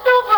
stupid.